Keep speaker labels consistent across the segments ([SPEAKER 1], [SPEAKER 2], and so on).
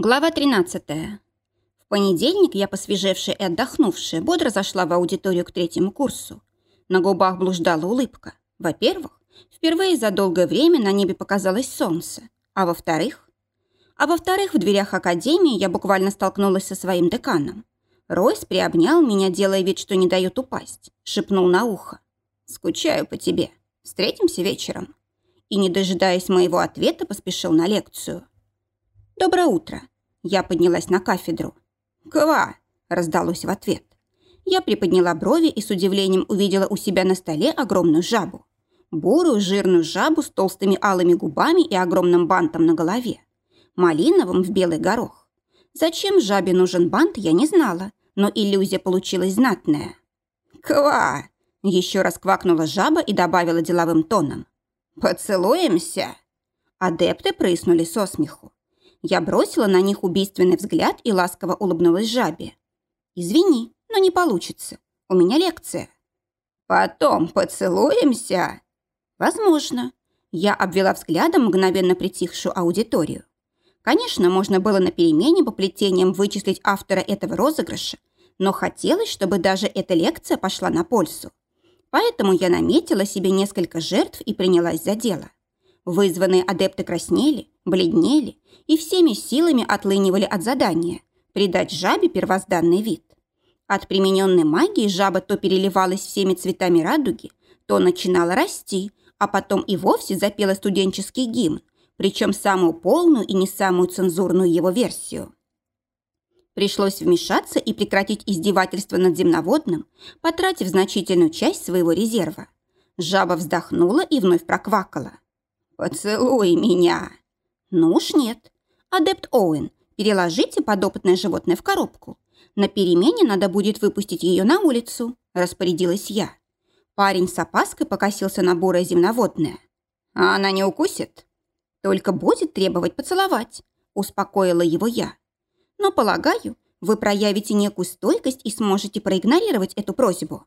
[SPEAKER 1] Глава 13. В понедельник я, посвежевшая и отдохнувшая, бодро зашла в аудиторию к третьему курсу. На губах блуждала улыбка. Во-первых, впервые за долгое время на небе показалось солнце. А во-вторых... А во-вторых, в дверях академии я буквально столкнулась со своим деканом. Ройс приобнял меня, делая вид, что не дает упасть. Шепнул на ухо. «Скучаю по тебе. Встретимся вечером». И, не дожидаясь моего ответа, поспешил на лекцию. «Доброе утро!» Я поднялась на кафедру. «Ква!» – раздалось в ответ. Я приподняла брови и с удивлением увидела у себя на столе огромную жабу. Бурую жирную жабу с толстыми алыми губами и огромным бантом на голове. Малиновым в белый горох. Зачем жабе нужен бант, я не знала, но иллюзия получилась знатная. «Ква!» – еще раз квакнула жаба и добавила деловым тоном. «Поцелуемся?» Адепты прыснули со смеху. Я бросила на них убийственный взгляд и ласково улыбнулась жабе. «Извини, но не получится. У меня лекция». «Потом поцелуемся?» «Возможно». Я обвела взглядом мгновенно притихшую аудиторию. Конечно, можно было на перемене по плетениям вычислить автора этого розыгрыша, но хотелось, чтобы даже эта лекция пошла на пользу. Поэтому я наметила себе несколько жертв и принялась за дело. Вызванные адепты краснели, бледнели и всеми силами отлынивали от задания придать жабе первозданный вид. От примененной магии жаба то переливалась всеми цветами радуги, то начинала расти, а потом и вовсе запела студенческий гимн, причем самую полную и не самую цензурную его версию. Пришлось вмешаться и прекратить издевательство над земноводным, потратив значительную часть своего резерва. Жаба вздохнула и вновь проквакала. «Поцелуй меня!» «Ну уж нет. Адепт Оуэн, переложите подопытное животное в коробку. На перемене надо будет выпустить ее на улицу», – распорядилась я. Парень с опаской покосился на бурое земноводное. «А она не укусит?» «Только будет требовать поцеловать», – успокоила его я. «Но, полагаю, вы проявите некую стойкость и сможете проигнорировать эту просьбу».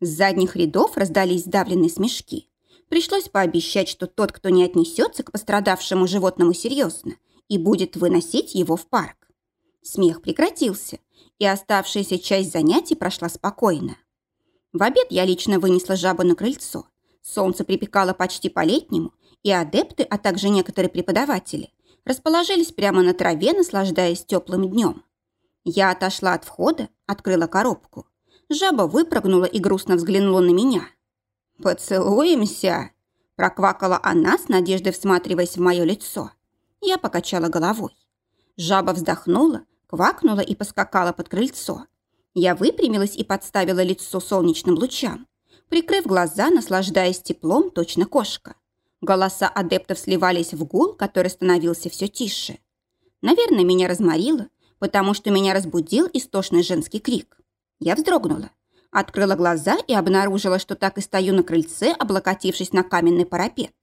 [SPEAKER 1] С задних рядов раздались сдавленные смешки. Пришлось пообещать, что тот, кто не отнесется к пострадавшему животному серьезно и будет выносить его в парк. Смех прекратился, и оставшаяся часть занятий прошла спокойно. В обед я лично вынесла жабу на крыльцо. Солнце припекало почти по-летнему, и адепты, а также некоторые преподаватели расположились прямо на траве, наслаждаясь теплым днем. Я отошла от входа, открыла коробку. Жаба выпрыгнула и грустно взглянула на меня – «Поцелуемся!» – проквакала она с надеждой, всматриваясь в мое лицо. Я покачала головой. Жаба вздохнула, квакнула и поскакала под крыльцо. Я выпрямилась и подставила лицо солнечным лучам, прикрыв глаза, наслаждаясь теплом, точно кошка. Голоса адептов сливались в гул, который становился все тише. Наверное, меня разморило, потому что меня разбудил истошный женский крик. Я вздрогнула. Открыла глаза и обнаружила, что так и стою на крыльце, облокотившись на каменный парапет,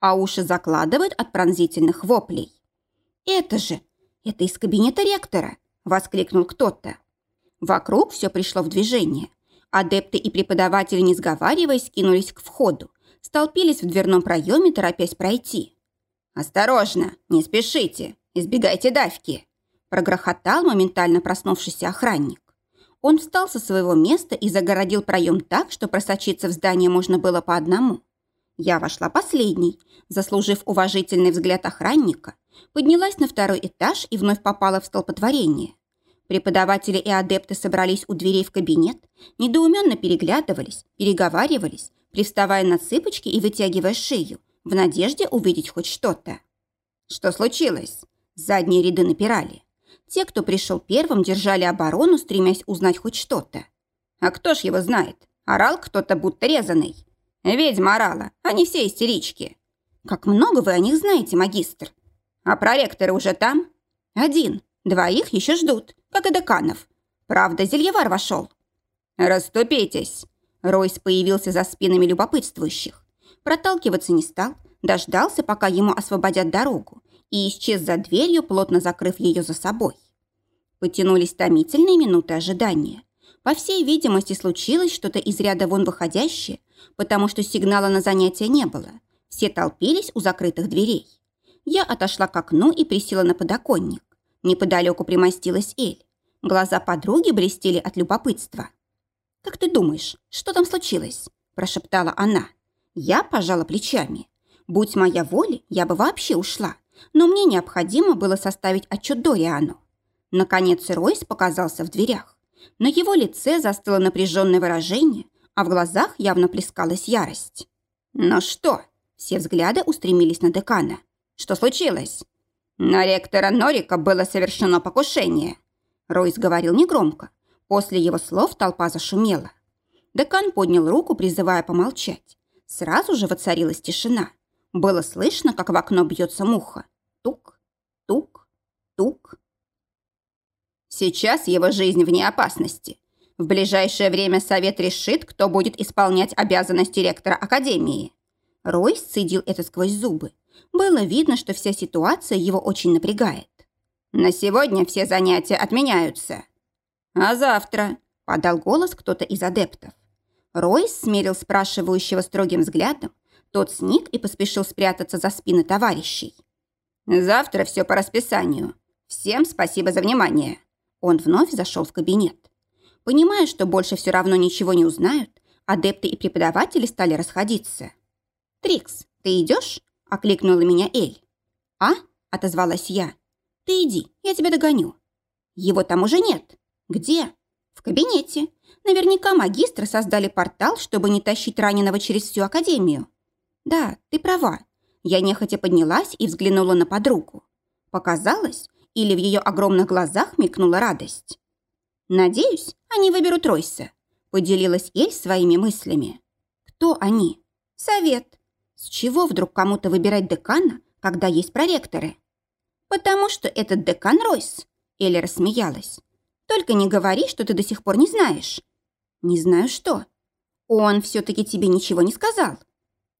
[SPEAKER 1] а уши закладывают от пронзительных воплей. «Это же! Это из кабинета ректора!» – воскликнул кто-то. Вокруг все пришло в движение. Адепты и преподаватели, не сговариваясь, кинулись к входу, столпились в дверном проеме, торопясь пройти. «Осторожно! Не спешите! Избегайте давки!» прогрохотал моментально проснувшийся охранник. Он встал со своего места и загородил проем так, что просочиться в здание можно было по одному. Я вошла последней, заслужив уважительный взгляд охранника, поднялась на второй этаж и вновь попала в столпотворение. Преподаватели и адепты собрались у дверей в кабинет, недоуменно переглядывались, переговаривались, приставая на цыпочки и вытягивая шею, в надежде увидеть хоть что-то. Что случилось? Задние ряды напирали. Те, кто пришел первым, держали оборону, стремясь узнать хоть что-то. А кто ж его знает? Орал кто-то будто резаный. Ведьма орала, они все истерички. Как много вы о них знаете, магистр? А проректоры уже там? Один. Двоих еще ждут, как и деканов. Правда, Зельевар вошел. Раступитесь. Ройс появился за спинами любопытствующих. Проталкиваться не стал, дождался, пока ему освободят дорогу, и исчез за дверью, плотно закрыв ее за собой. Потянулись томительные минуты ожидания. По всей видимости, случилось что-то из ряда вон выходящее, потому что сигнала на занятия не было. Все толпились у закрытых дверей. Я отошла к окну и присела на подоконник. Неподалеку примостилась Эль. Глаза подруги блестели от любопытства. «Как ты думаешь, что там случилось?» – прошептала она. Я пожала плечами. Будь моя воля, я бы вообще ушла. Но мне необходимо было составить отчет Дориану. Наконец Ройс показался в дверях. На его лице застыло напряженное выражение, а в глазах явно плескалась ярость. «Ну что?» Все взгляды устремились на декана. «Что случилось?» «На ректора Норика было совершено покушение», Ройс говорил негромко. После его слов толпа зашумела. Декан поднял руку, призывая помолчать. Сразу же воцарилась тишина. Было слышно, как в окно бьется муха. Тук, тук, тук. Сейчас его жизнь вне опасности. В ближайшее время совет решит, кто будет исполнять обязанности ректора Академии. Рой сцедил это сквозь зубы. Было видно, что вся ситуация его очень напрягает. На сегодня все занятия отменяются. А завтра? Подал голос кто-то из адептов. Ройс смерил спрашивающего строгим взглядом. Тот сник и поспешил спрятаться за спины товарищей. «Завтра все по расписанию. Всем спасибо за внимание». Он вновь зашел в кабинет. Понимая, что больше все равно ничего не узнают, адепты и преподаватели стали расходиться. «Трикс, ты идешь?» – окликнула меня Эль. «А?» – отозвалась я. «Ты иди, я тебя догоню». «Его там уже нет». «Где?» «В кабинете. Наверняка магистры создали портал, чтобы не тащить раненого через всю академию». «Да, ты права». Я нехотя поднялась и взглянула на подругу. Показалось, или в ее огромных глазах мелькнула радость. «Надеюсь, они выберут Ройса», – поделилась Эль своими мыслями. «Кто они?» «Совет. С чего вдруг кому-то выбирать декана, когда есть проректоры? Потому что этот декан Ройс. Элли рассмеялась. Только не говори, что ты до сих пор не знаешь. Не знаю что. Он все-таки тебе ничего не сказал.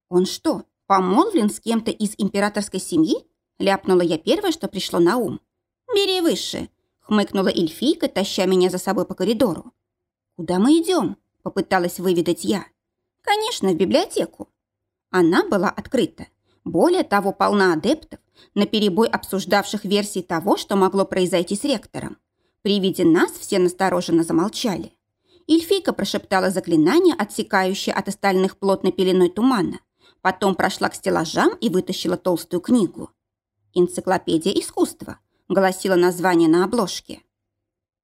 [SPEAKER 1] Он что, помолвлен с кем-то из императорской семьи? Ляпнула я первое, что пришло на ум. Бери выше, хмыкнула эльфийка, таща меня за собой по коридору. Куда мы идем? Попыталась выведать я. Конечно, в библиотеку. Она была открыта. Более того, полна адептов, наперебой обсуждавших версии того, что могло произойти с ректором. При виде нас все настороженно замолчали. Эльфийка прошептала заклинание, отсекающее от остальных плотной пеленой тумана. Потом прошла к стеллажам и вытащила толстую книгу. «Энциклопедия искусства», — гласило название на обложке.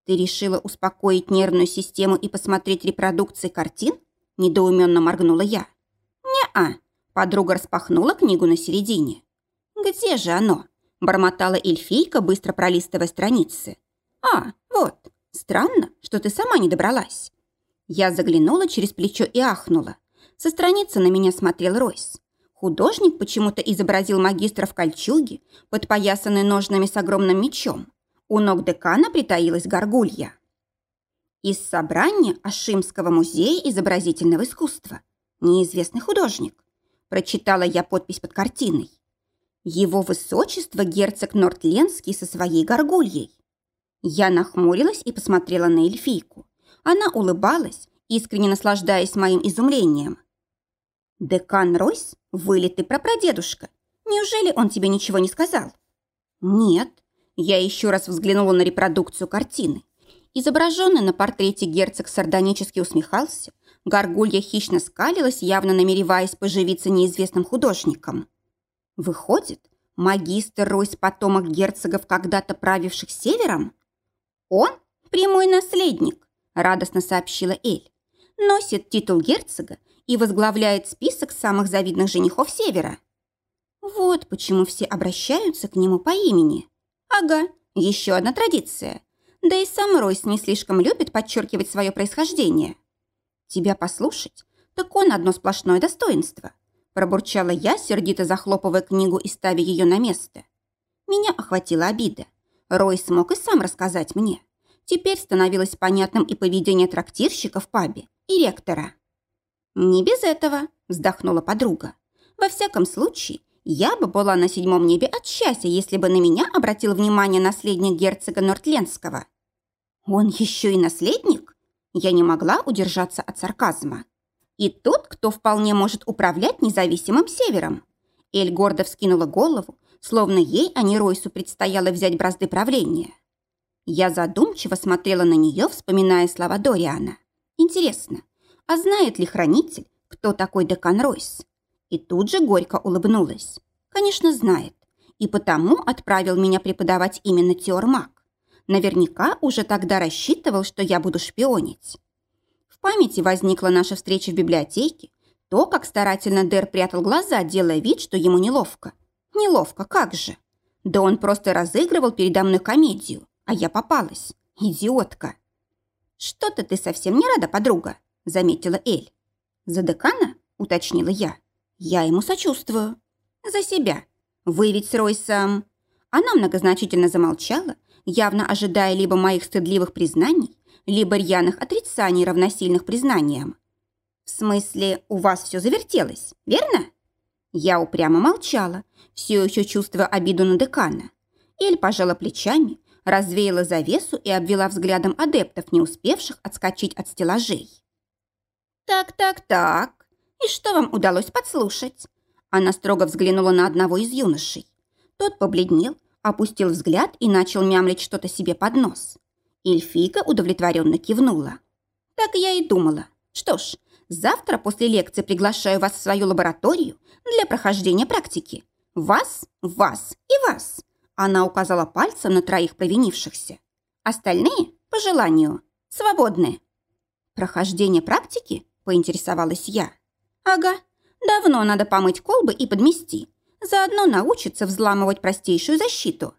[SPEAKER 1] «Ты решила успокоить нервную систему и посмотреть репродукции картин?» – недоуменно моргнула я. «Не-а», Подруга распахнула книгу на середине. «Где же оно?» – бормотала эльфийка, быстро пролистывая страницы. «А, вот. Странно, что ты сама не добралась». Я заглянула через плечо и ахнула. Со страницы на меня смотрел Ройс. Художник почему-то изобразил магистра в кольчуге, подпоясанной ножнами с огромным мечом. У ног декана притаилась горгулья. Из собрания Ашимского музея изобразительного искусства. Неизвестный художник. Прочитала я подпись под картиной. Его высочество герцог Нортленский со своей горгульей. Я нахмурилась и посмотрела на эльфийку. Она улыбалась, искренне наслаждаясь моим изумлением. «Декан Ройс? Вылитый прапрадедушка. Неужели он тебе ничего не сказал?» «Нет». Я еще раз взглянула на репродукцию картины. Изображенный на портрете герцог сардонически усмехался, Горгулья хищно скалилась, явно намереваясь поживиться неизвестным художником. Выходит, магистр Ройс потомок герцогов, когда-то правивших севером? Он прямой наследник, радостно сообщила Эль. Носит титул герцога и возглавляет список самых завидных женихов севера. Вот почему все обращаются к нему по имени. Ага, еще одна традиция. Да и сам Ройс не слишком любит подчеркивать свое происхождение. Тебя послушать? Так он одно сплошное достоинство. Пробурчала я, сердито захлопывая книгу и ставя ее на место. Меня охватила обида. Рой смог и сам рассказать мне. Теперь становилось понятным и поведение трактирщика в пабе, и ректора. «Не без этого», – вздохнула подруга. «Во всяком случае, я бы была на седьмом небе от счастья, если бы на меня обратил внимание наследник герцога Нортленского». «Он еще и наследник?» Я не могла удержаться от сарказма. И тот, кто вполне может управлять независимым севером. Эль гордо вскинула голову, словно ей, а не Ройсу, предстояло взять бразды правления. Я задумчиво смотрела на нее, вспоминая слова Дориана. Интересно, а знает ли хранитель, кто такой Декан Ройс? И тут же горько улыбнулась. Конечно, знает. И потому отправил меня преподавать именно теормаг. Наверняка уже тогда рассчитывал, что я буду шпионить. В памяти возникла наша встреча в библиотеке, то, как старательно Дэр прятал глаза, делая вид, что ему неловко. Неловко, как же. Да он просто разыгрывал передо мной комедию, а я попалась. Идиотка. «Что-то ты совсем не рада, подруга», — заметила Эль. «За декана?» — уточнила я. «Я ему сочувствую». «За себя. Вы ведь с Ройсом...» Она многозначительно замолчала, явно ожидая либо моих стыдливых признаний, либо рьяных отрицаний, равносильных признаниям. «В смысле, у вас все завертелось, верно?» Я упрямо молчала, все еще чувствуя обиду на декана. Эль пожала плечами, развеяла завесу и обвела взглядом адептов, не успевших отскочить от стеллажей. «Так, так, так. И что вам удалось подслушать?» Она строго взглянула на одного из юношей. Тот побледнел, опустил взгляд и начал мямлить что-то себе под нос. Эльфийка удовлетворенно кивнула. «Так я и думала. Что ж, завтра после лекции приглашаю вас в свою лабораторию для прохождения практики. Вас, вас и вас. Она указала пальцем на троих провинившихся. Остальные, по желанию, свободны. Прохождение практики? Поинтересовалась я. Ага, давно надо помыть колбы и подмести. Заодно научиться взламывать простейшую защиту.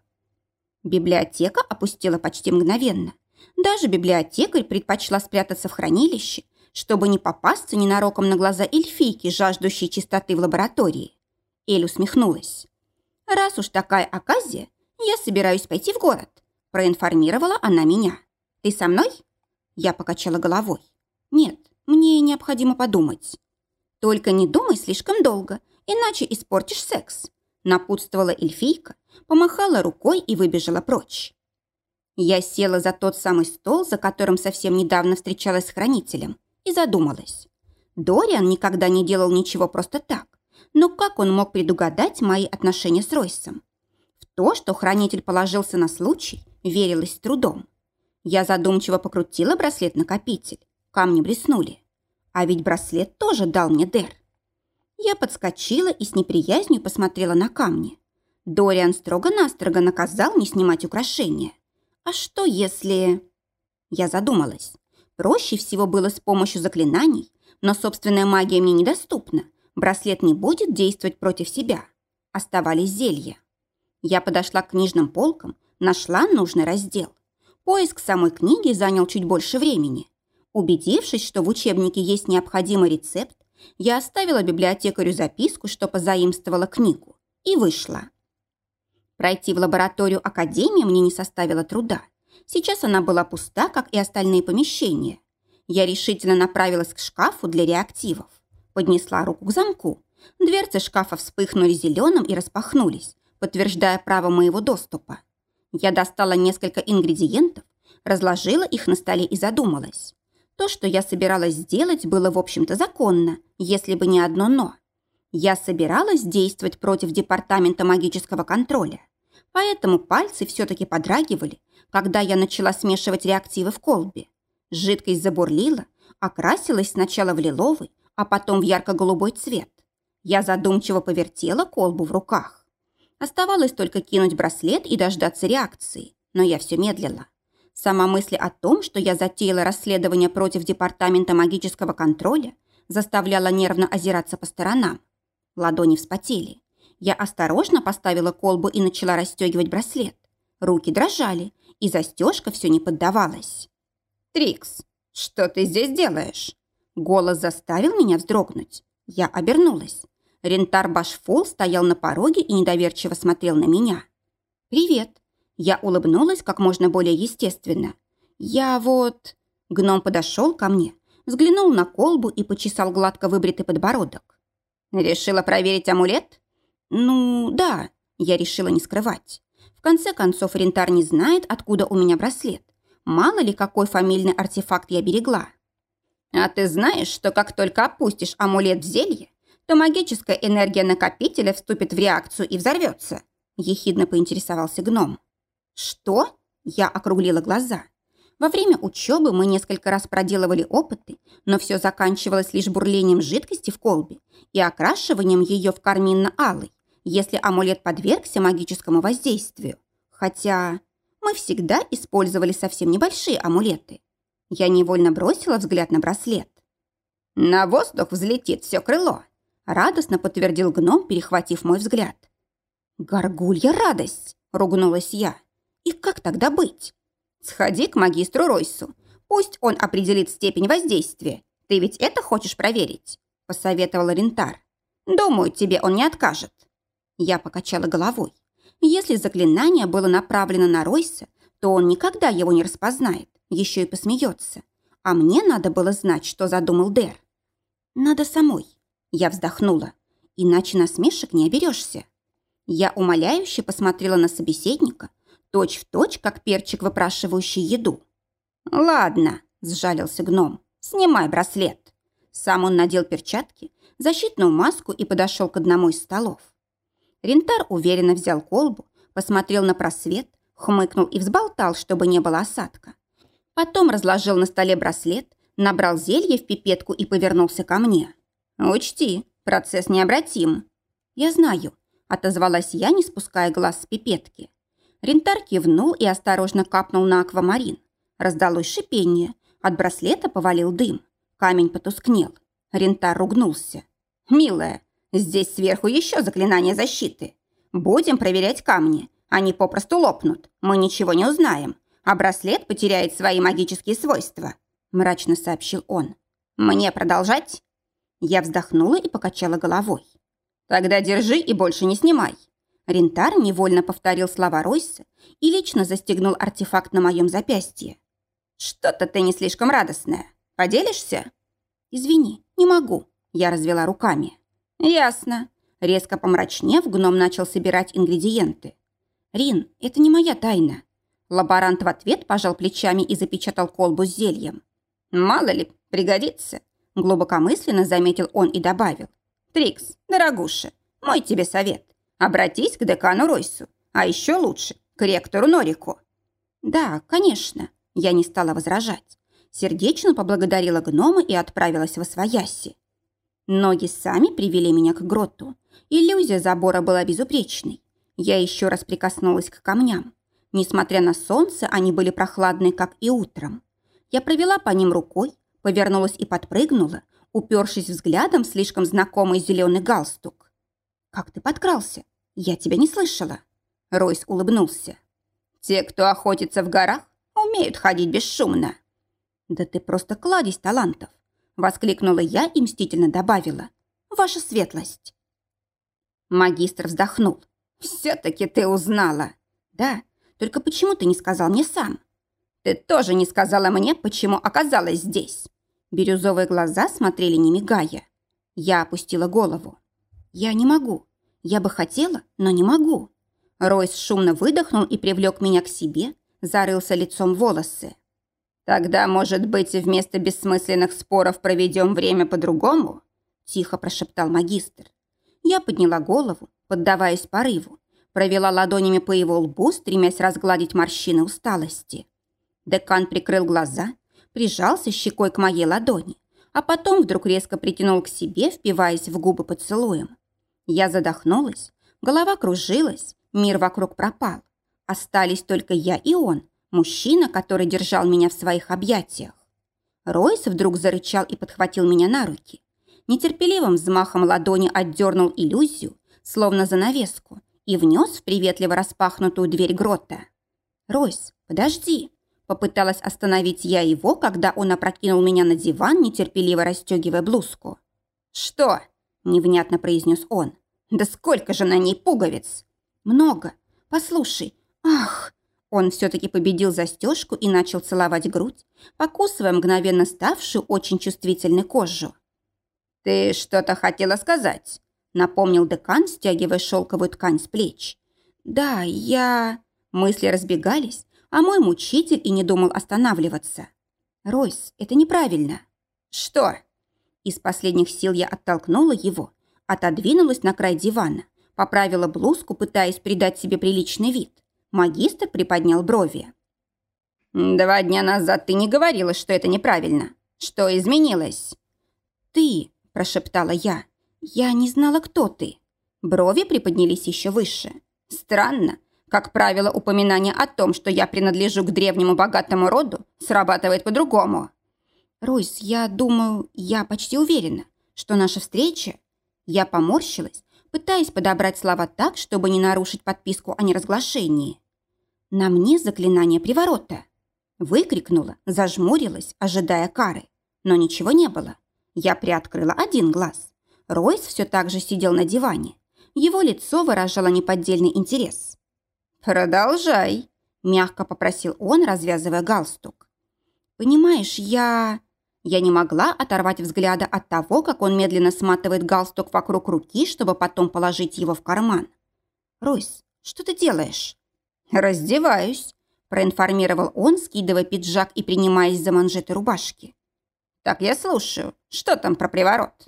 [SPEAKER 1] Библиотека опустела почти мгновенно. Даже библиотекарь предпочла спрятаться в хранилище, чтобы не попасться ненароком на глаза эльфийки, жаждущей чистоты в лаборатории. Эль усмехнулась. «Раз уж такая оказия, я собираюсь пойти в город», проинформировала она меня. «Ты со мной?» Я покачала головой. «Нет, мне необходимо подумать». «Только не думай слишком долго, иначе испортишь секс», напутствовала эльфийка, помахала рукой и выбежала прочь. Я села за тот самый стол, за которым совсем недавно встречалась с хранителем, и задумалась. Дориан никогда не делал ничего просто так. Но как он мог предугадать мои отношения с Ройсом? В то, что хранитель положился на случай, верилось с трудом. Я задумчиво покрутила браслет-накопитель. Камни блеснули. А ведь браслет тоже дал мне Дэр. Я подскочила и с неприязнью посмотрела на камни. Дориан строго-настрого наказал не снимать украшения. А что если... Я задумалась. Проще всего было с помощью заклинаний, но собственная магия мне недоступна, Браслет не будет действовать против себя. Оставались зелья. Я подошла к книжным полкам, нашла нужный раздел. Поиск самой книги занял чуть больше времени. Убедившись, что в учебнике есть необходимый рецепт, я оставила библиотекарю записку, что позаимствовала книгу, и вышла. Пройти в лабораторию Академии мне не составило труда. Сейчас она была пуста, как и остальные помещения. Я решительно направилась к шкафу для реактивов. Поднесла руку к замку. Дверцы шкафа вспыхнули зеленым и распахнулись, подтверждая право моего доступа. Я достала несколько ингредиентов, разложила их на столе и задумалась. То, что я собиралась сделать, было, в общем-то, законно, если бы не одно «но». Я собиралась действовать против департамента магического контроля. Поэтому пальцы все-таки подрагивали, когда я начала смешивать реактивы в колбе. Жидкость забурлила, окрасилась сначала в лиловый, а потом в ярко-голубой цвет. Я задумчиво повертела колбу в руках. Оставалось только кинуть браслет и дождаться реакции, но я все медлила. Сама мысль о том, что я затеяла расследование против Департамента магического контроля, заставляла нервно озираться по сторонам. Ладони вспотели. Я осторожно поставила колбу и начала расстегивать браслет. Руки дрожали, и застежка все не поддавалась. «Трикс, что ты здесь делаешь?» Голос заставил меня вздрогнуть. Я обернулась. Рентар Башфул стоял на пороге и недоверчиво смотрел на меня. «Привет». Я улыбнулась как можно более естественно. «Я вот...» Гном подошел ко мне, взглянул на колбу и почесал гладко выбритый подбородок. «Решила проверить амулет?» «Ну, да», я решила не скрывать. В конце концов, Рентар не знает, откуда у меня браслет. Мало ли, какой фамильный артефакт я берегла. А ты знаешь, что как только опустишь амулет в зелье, то магическая энергия накопителя вступит в реакцию и взорвется?» Ехидно поинтересовался гном. «Что?» Я округлила глаза. Во время учебы мы несколько раз проделывали опыты, но все заканчивалось лишь бурлением жидкости в колбе и окрашиванием ее в карминно-алый, если амулет подвергся магическому воздействию. Хотя мы всегда использовали совсем небольшие амулеты. Я невольно бросила взгляд на браслет. «На воздух взлетит все крыло», – радостно подтвердил гном, перехватив мой взгляд. «Горгулья радость!» – ругнулась я. «И как тогда быть?» «Сходи к магистру Ройсу. Пусть он определит степень воздействия. Ты ведь это хочешь проверить?» – посоветовал Рентар. «Думаю, тебе он не откажет». Я покачала головой. Если заклинание было направлено на Ройса, то он никогда его не распознает, еще и посмеется. А мне надо было знать, что задумал Дэр. «Надо самой». Я вздохнула. «Иначе насмешек не оберешься». Я умоляюще посмотрела на собеседника, точь в точь, как перчик, выпрашивающий еду. «Ладно», – сжалился гном, – «снимай браслет». Сам он надел перчатки, защитную маску и подошел к одному из столов. Рентар уверенно взял колбу, посмотрел на просвет, хмыкнул и взболтал, чтобы не было осадка. Потом разложил на столе браслет, набрал зелье в пипетку и повернулся ко мне. «Учти, процесс необратим». «Я знаю», – отозвалась я, не спуская глаз с пипетки. Рентар кивнул и осторожно капнул на аквамарин. Раздалось шипение. От браслета повалил дым. Камень потускнел. Рентар ругнулся. «Милая, здесь сверху еще заклинание защиты. Будем проверять камни. Они попросту лопнут. Мы ничего не узнаем. А браслет потеряет свои магические свойства», мрачно сообщил он. «Мне продолжать?» Я вздохнула и покачала головой. «Тогда держи и больше не снимай. Рентар невольно повторил слова Ройса и лично застегнул артефакт на моем запястье. «Что-то ты не слишком радостная. Поделишься?» «Извини, не могу», – я развела руками. «Ясно». Резко помрачнев, гном начал собирать ингредиенты. «Рин, это не моя тайна». Лаборант в ответ пожал плечами и запечатал колбу с зельем. «Мало ли, пригодится», – глубокомысленно заметил он и добавил. «Трикс, дорогуша, мой тебе совет. Обратись к декану Ройсу, а еще лучше к ректору Норику». «Да, конечно», – я не стала возражать. Сердечно поблагодарила гнома и отправилась в Освояси. Ноги сами привели меня к гроту. Иллюзия забора была безупречной. Я еще раз прикоснулась к камням. Несмотря на солнце, они были прохладные, как и утром. Я провела по ним рукой, повернулась и подпрыгнула, упершись взглядом в слишком знакомый зеленый галстук. «Как ты подкрался? Я тебя не слышала». Ройс улыбнулся. «Те, кто охотится в горах, умеют ходить бесшумно». «Да ты просто кладезь талантов!» Воскликнула я и мстительно добавила. «Ваша светлость!» Магистр вздохнул. «Все-таки ты узнала!» «Да, только почему ты не сказал мне сам?» «Ты тоже не сказала мне, почему оказалась здесь!» Бирюзовые глаза смотрели не мигая. Я опустила голову. «Я не могу. Я бы хотела, но не могу». Ройс шумно выдохнул и привлек меня к себе, зарылся лицом в волосы. «Тогда, может быть, вместо бессмысленных споров проведем время по-другому?» Тихо прошептал магистр. Я подняла голову, поддаваясь порыву, провела ладонями по его лбу, стремясь разгладить морщины усталости. Декан прикрыл глаза, прижался щекой к моей ладони, а потом вдруг резко притянул к себе, впиваясь в губы поцелуем. Я задохнулась, голова кружилась, мир вокруг пропал. Остались только я и он, мужчина, который держал меня в своих объятиях. Ройс вдруг зарычал и подхватил меня на руки. Нетерпеливым взмахом ладони отдернул иллюзию, словно занавеску, и внес в приветливо распахнутую дверь грота. «Ройс, подожди!» Попыталась остановить я его, когда он опрокинул меня на диван, нетерпеливо расстегивая блузку. «Что?» Невнятно произнес он. «Да сколько же на ней пуговиц?» «Много. Послушай. Ах!» Он все-таки победил застежку и начал целовать грудь, покусывая мгновенно ставшую очень чувствительной кожу. «Ты что-то хотела сказать?» напомнил декан, стягивая шелковую ткань с плеч. «Да, я...» Мысли разбегались, а мой мучитель и не думал останавливаться. «Ройс, это неправильно». «Что?» Из последних сил я оттолкнула его, отодвинулась на край дивана, поправила блузку, пытаясь придать себе приличный вид. Магистр приподнял брови. «Два дня назад ты не говорила, что это неправильно. Что изменилось?»
[SPEAKER 2] «Ты», – прошептала я. «Я не знала, кто ты». Брови приподнялись еще выше.
[SPEAKER 1] «Странно. Как правило, упоминание о том, что я принадлежу к древнему богатому роду, срабатывает по-другому».
[SPEAKER 2] «Ройс, я думаю, я почти уверена, что наша встреча...» Я поморщилась, пытаясь подобрать слова так, чтобы не нарушить подписку о неразглашении. «На мне заклинание приворота». Выкрикнула, зажмурилась, ожидая кары. Но ничего не было. Я приоткрыла один глаз. Ройс все так же сидел на диване. Его лицо выражало неподдельный интерес.
[SPEAKER 1] «Продолжай», – мягко попросил он, развязывая галстук.
[SPEAKER 2] «Понимаешь, я...» Я не могла оторвать взгляда от того, как он медленно сматывает галстук вокруг руки, чтобы потом положить его в карман. «Ройс, что ты делаешь?»
[SPEAKER 1] «Раздеваюсь», проинформировал он, скидывая пиджак и принимаясь за манжеты рубашки. «Так я слушаю. Что там про приворот?»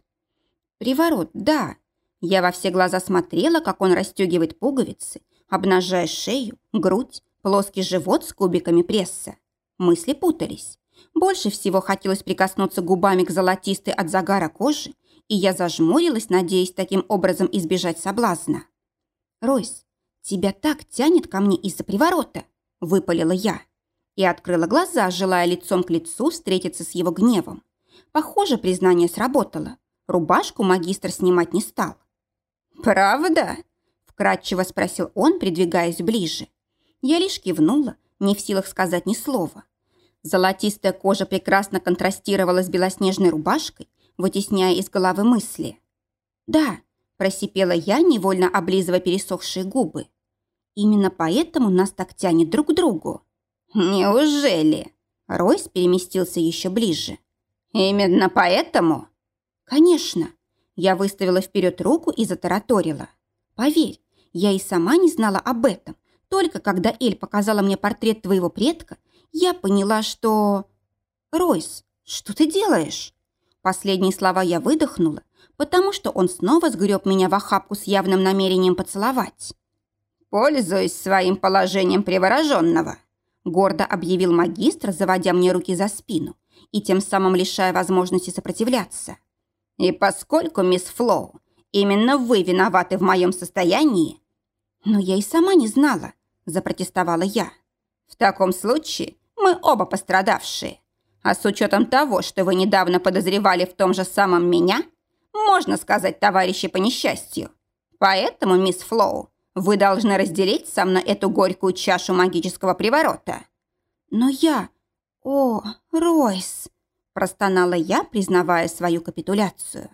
[SPEAKER 2] «Приворот, да». Я во все глаза смотрела, как он расстегивает пуговицы, обнажая шею, грудь, плоский живот с кубиками пресса. Мысли путались. Больше всего хотелось прикоснуться губами к золотистой от загара кожи, и я зажмурилась, надеясь таким образом избежать соблазна. «Ройс, тебя так тянет ко мне из-за приворота», – выпалила я. И открыла глаза, желая лицом к лицу встретиться с его гневом. Похоже, признание сработало. Рубашку магистр снимать не стал.
[SPEAKER 1] «Правда?»
[SPEAKER 2] – вкратчиво спросил он, придвигаясь ближе. Я лишь кивнула, не в силах сказать ни слова. Золотистая кожа прекрасно контрастировала с белоснежной рубашкой, вытесняя из головы мысли. «Да», – просипела я, невольно облизывая пересохшие губы. Именно поэтому нас так тянет друг к другу.
[SPEAKER 1] Неужели?
[SPEAKER 2] Ройс переместился еще ближе.
[SPEAKER 1] Именно поэтому?
[SPEAKER 2] Конечно. Я выставила вперед руку и затараторила. Поверь, я и сама не знала об этом. Только когда Эль показала мне портрет твоего предка, я поняла, что... Ройс, что ты делаешь? Последние слова я выдохнула, потому что он снова сгреб меня в охапку с явным намерением поцеловать.
[SPEAKER 1] «Пользуюсь своим положением привороженного», гордо объявил магистр, заводя мне руки за спину и тем самым лишая возможности сопротивляться. «И поскольку, мисс Флоу, именно вы виноваты в моем состоянии...»
[SPEAKER 2] «Но я и сама не знала», – запротестовала я.
[SPEAKER 1] «В таком случае мы оба пострадавшие. А с учетом того, что вы недавно подозревали в том же самом меня, можно сказать, товарищи по несчастью. Поэтому, мисс Флоу, вы должны разделить со мной эту горькую чашу магического приворота».
[SPEAKER 2] «Но я... О, Ройс!» – простонала я, признавая свою капитуляцию.